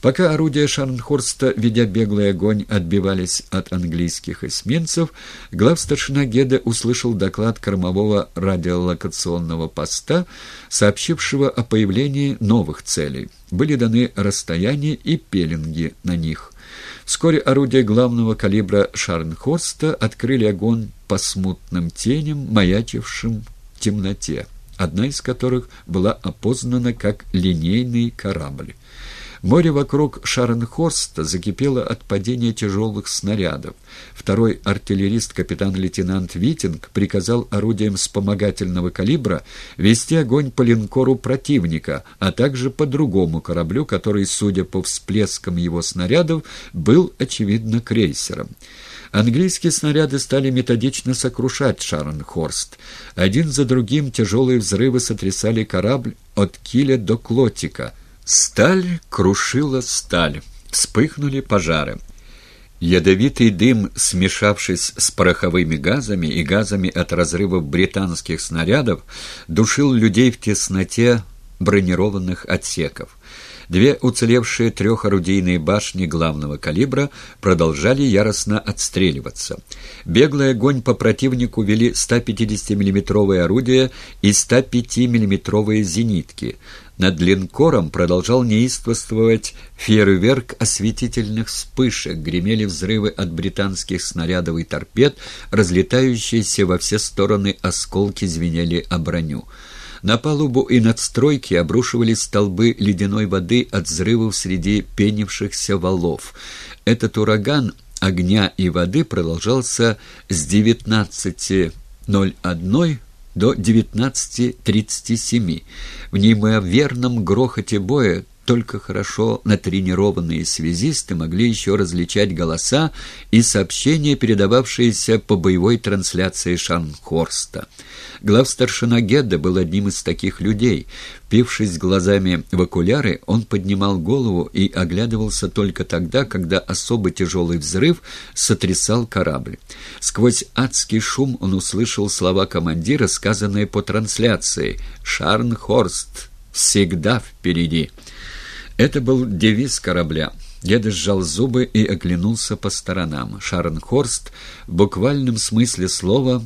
Пока орудия Шарнхорста, ведя беглый огонь, отбивались от английских эсминцев, главстаршина Геда услышал доклад кормового радиолокационного поста, сообщившего о появлении новых целей. Были даны расстояния и пеленги на них. Вскоре орудия главного калибра Шарнхорста открыли огонь по смутным теням, маячившим в темноте, одна из которых была опознана как линейный корабль. Море вокруг Шаренхорста закипело от падения тяжелых снарядов. Второй артиллерист, капитан-лейтенант Витинг, приказал орудиям вспомогательного калибра вести огонь по линкору противника, а также по другому кораблю, который, судя по всплескам его снарядов, был, очевидно, крейсером. Английские снаряды стали методично сокрушать Шаренхорст. Один за другим тяжелые взрывы сотрясали корабль от киля до клотика — Сталь крушила сталь, вспыхнули пожары. Ядовитый дым, смешавшись с пороховыми газами и газами от разрывов британских снарядов, душил людей в тесноте бронированных отсеков. Две уцелевшие трехорудийные башни главного калибра продолжали яростно отстреливаться. Беглый огонь по противнику вели 150 миллиметровые орудия и 105 миллиметровые зенитки. Над линкором продолжал неистовствовать фейерверк осветительных вспышек, гремели взрывы от британских снарядов и торпед, разлетающиеся во все стороны осколки звенели о броню. На палубу и надстройки обрушивались столбы ледяной воды от взрывов среди пенившихся валов. Этот ураган огня и воды продолжался с 19.01 до 19.37. В неимоверном грохоте боя только хорошо натренированные связисты могли еще различать голоса и сообщения, передававшиеся по боевой трансляции Шанхорста. Главстаршина Гедда был одним из таких людей. Впившись глазами в окуляры, он поднимал голову и оглядывался только тогда, когда особо тяжелый взрыв сотрясал корабль. Сквозь адский шум он услышал слова командира, сказанные по трансляции «Шарнхорст! Всегда впереди!» Это был девиз корабля. Деда сжал зубы и оглянулся по сторонам. Шарнхорст в буквальном смысле слова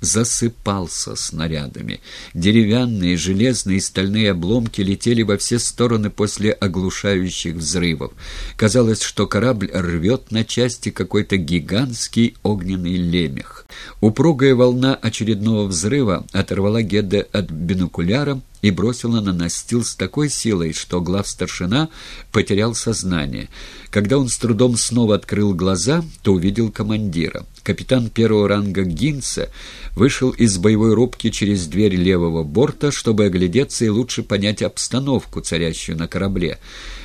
засыпался снарядами. Деревянные, железные и стальные обломки летели во все стороны после оглушающих взрывов. Казалось, что корабль рвет на части какой-то гигантский огненный лемех. Упругая волна очередного взрыва оторвала Гедда от бинокуляра и бросила на настил с такой силой, что глав-старшина потерял сознание. Когда он с трудом снова открыл глаза, то увидел командира. Капитан первого ранга Гинца вышел из боевой рубки через дверь левого борта, чтобы оглядеться и лучше понять обстановку, царящую на корабле.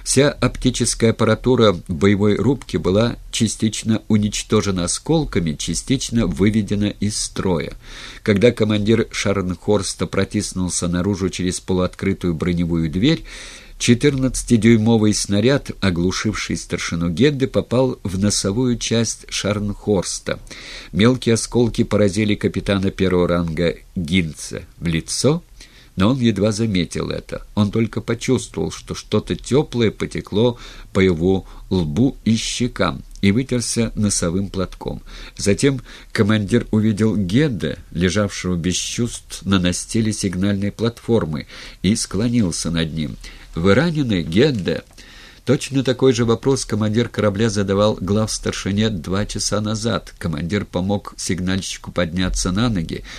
Вся оптическая аппаратура боевой рубке была частично уничтожена осколками, частично выведена из строя. Когда командир Шарнхорста протиснулся наружу через полуоткрытую броневую дверь, Четырнадцатидюймовый снаряд, оглушивший старшину Гедды, попал в носовую часть Шарнхорста. Мелкие осколки поразили капитана первого ранга Гинца в лицо, но он едва заметил это. Он только почувствовал, что что-то теплое потекло по его лбу и щекам и вытерся носовым платком. Затем командир увидел Гедда, лежавшего без чувств на настиле сигнальной платформы, и склонился над ним — «Вы ранены, Гедде?» Точно такой же вопрос командир корабля задавал глав старшине два часа назад. Командир помог сигнальщику подняться на ноги,